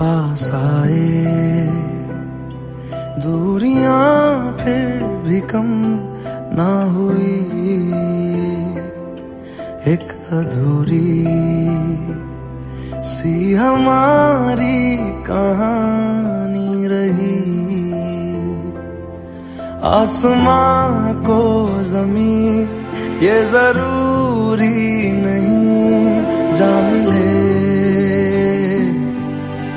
पास आए। दूरियाँ फिर भी कम ना हुई। एक अधूरी सी हमारी कहानी रही। आसमां को ज़मीन ये ज़रूरी नहीं। जा मिले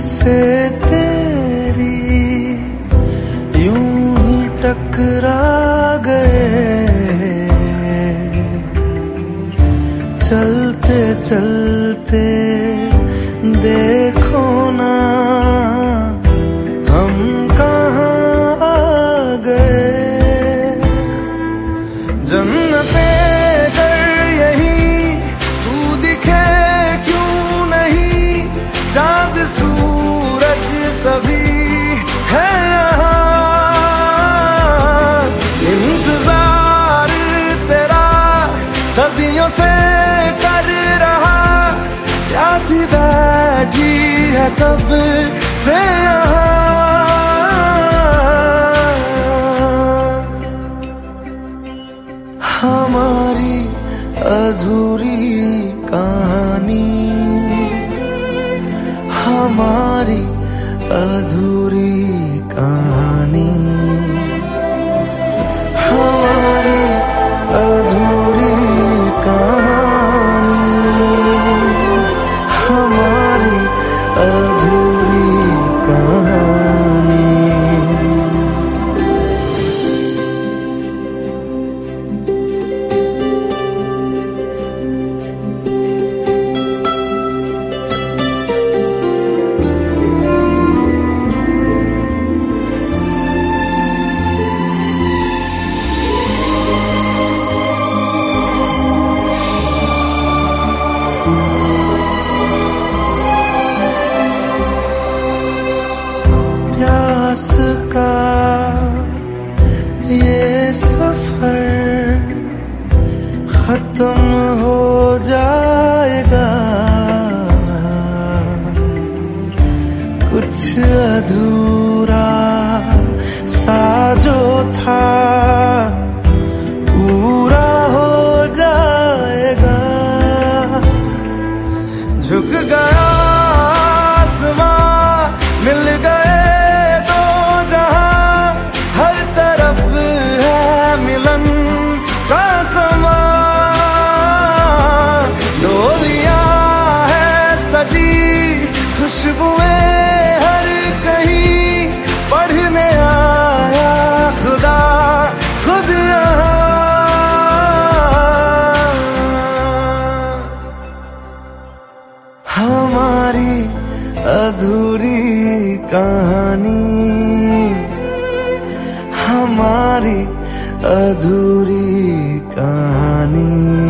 से तेरी यूँ टकरा गए। चलते चलते है कब से यहाँ। अधूरा सा जो हमारी अधूरी कहानी।